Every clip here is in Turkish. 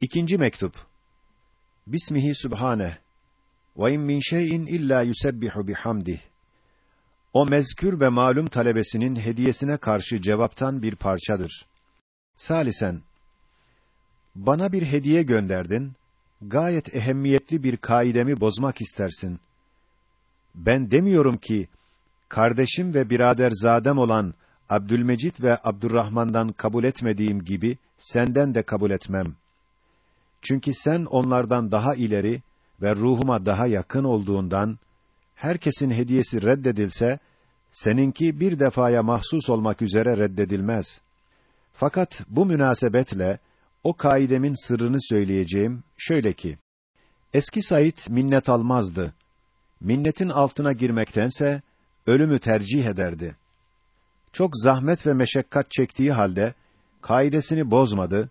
İkinci mektup. Bismihi Sübhane. Ve in min şey'in illa yusebbihu bihamdih. O mezkür ve malum talebesinin hediyesine karşı cevaptan bir parçadır. Salisen. Bana bir hediye gönderdin. Gayet ehemmiyetli bir kaidemi bozmak istersin. Ben demiyorum ki kardeşim ve birader zadem olan Abdülmecit ve Abdurrahman'dan kabul etmediğim gibi senden de kabul etmem. Çünkü sen onlardan daha ileri ve ruhuma daha yakın olduğundan herkesin hediyesi reddedilse seninki bir defaya mahsus olmak üzere reddedilmez. Fakat bu münasebetle o kaidemin sırrını söyleyeceğim şöyle ki eski Said minnet almazdı. Minnetin altına girmektense ölümü tercih ederdi. Çok zahmet ve meşakkat çektiği halde kaidesini bozmadı.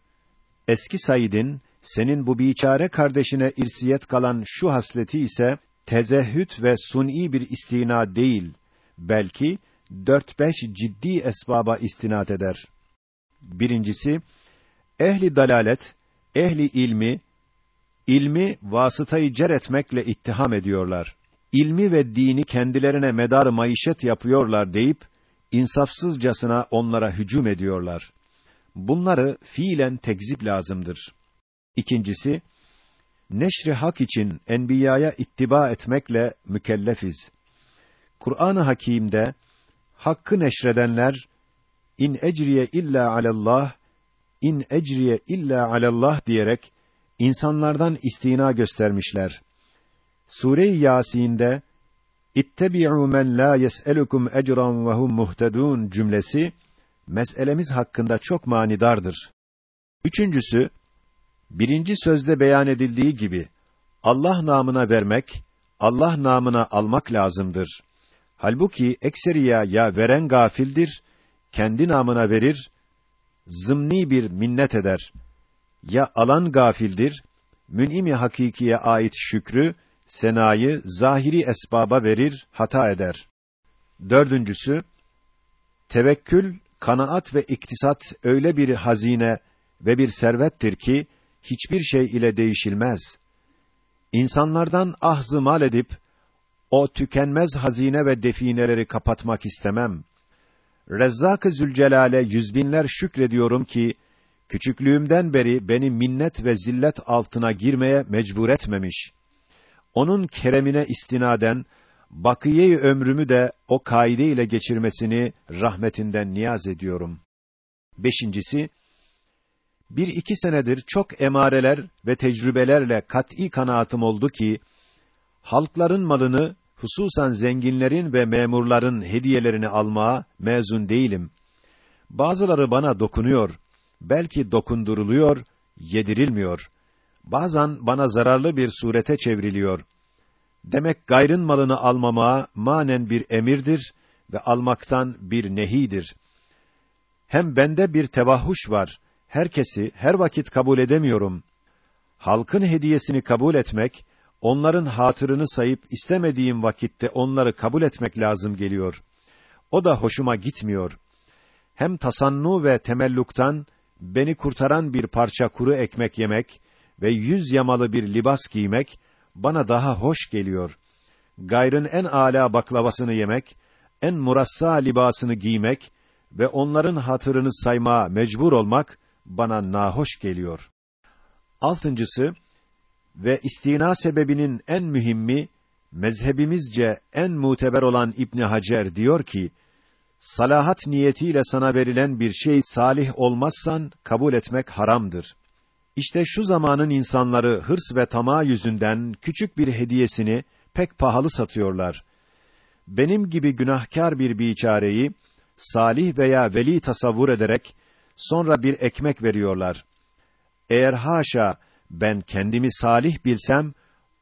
Eski Said'in senin bu biçare kardeşine irsiyet kalan şu hasleti ise tezehhüt ve suni bir istina değil, belki dört beş ciddi esbaba istinat eder. Birincisi, ehli dalalet, ehli ilmi, ilmi vasıtayı cer etmekle ittiham ediyorlar. İlmi ve dini kendilerine medar maişet yapıyorlar deyip, insafsızcasına onlara hücum ediyorlar. Bunları fiilen tekzip lazımdır. İkincisi, neşri hak için enbiyaya ittiba etmekle mükellefiz. Kur'an-ı Hakîm'de hakkı neşredenler in ecriye illa alallah in ecriye illa alallah diyerek insanlardan istina göstermişler. Sure-i Yasin'de İttebi'u men la yes'elukum ecran ve hum muhtedun cümlesi meselemiz hakkında çok manidardır. Üçüncüsü birinci sözde beyan edildiği gibi Allah namına vermek, Allah namına almak lazımdır. Halbuki ekseriya ya veren gafildir, kendi namına verir, zımni bir minnet eder. Ya alan gafildir, mün'imi hakikiye ait şükrü, senayı zahiri esbaba verir, hata eder. Dördüncüsü, tevekkül, kanaat ve iktisat öyle bir hazine ve bir servettir ki, hiçbir şey ile değişilmez. İnsanlardan ahzı mal edip, o tükenmez hazine ve defineleri kapatmak istemem. Rezzak-ı Zülcelal'e yüzbinler şükrediyorum ki, küçüklüğümden beri beni minnet ve zillet altına girmeye mecbur etmemiş. Onun keremine istinaden, bakiye ömrümü de o kaide ile geçirmesini rahmetinden niyaz ediyorum. Beşincisi, bir iki senedir çok emareler ve tecrübelerle kat'î kanaatim oldu ki, halkların malını, hususan zenginlerin ve memurların hediyelerini almaya mezun değilim. Bazıları bana dokunuyor, belki dokunduruluyor, yedirilmiyor. Bazen bana zararlı bir surete çevriliyor. Demek gayrın malını almama manen bir emirdir ve almaktan bir nehidir. Hem bende bir tevahhuş var herkesi her vakit kabul edemiyorum. Halkın hediyesini kabul etmek, onların hatırını sayıp istemediğim vakitte onları kabul etmek lazım geliyor. O da hoşuma gitmiyor. Hem tasannu ve temelluktan beni kurtaran bir parça kuru ekmek yemek ve yüz yamalı bir libas giymek bana daha hoş geliyor. Gayrın en âlâ baklavasını yemek, en murassa libasını giymek ve onların hatırını sayma mecbur olmak bana nahoş geliyor. Altıncısı ve istina sebebinin en mühimmi mezhebimizce en muteber olan İbn Hacer diyor ki salahat niyetiyle sana verilen bir şey salih olmazsan kabul etmek haramdır. İşte şu zamanın insanları hırs ve tamah yüzünden küçük bir hediyesini pek pahalı satıyorlar. Benim gibi günahkar bir biçareyi salih veya veli tasavvur ederek sonra bir ekmek veriyorlar. Eğer haşa ben kendimi salih bilsem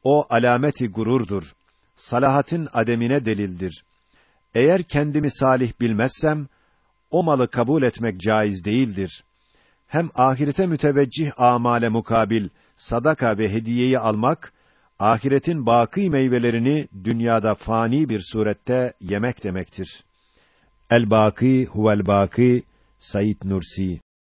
o alameti gururdur. Salahatin ademine delildir. Eğer kendimi salih bilmezsem o malı kabul etmek caiz değildir. Hem ahirete müteveccih amale mukabil sadaka ve hediyeyi almak ahiretin baki meyvelerini dünyada fani bir surette yemek demektir. El baki huvel baki Said Nursi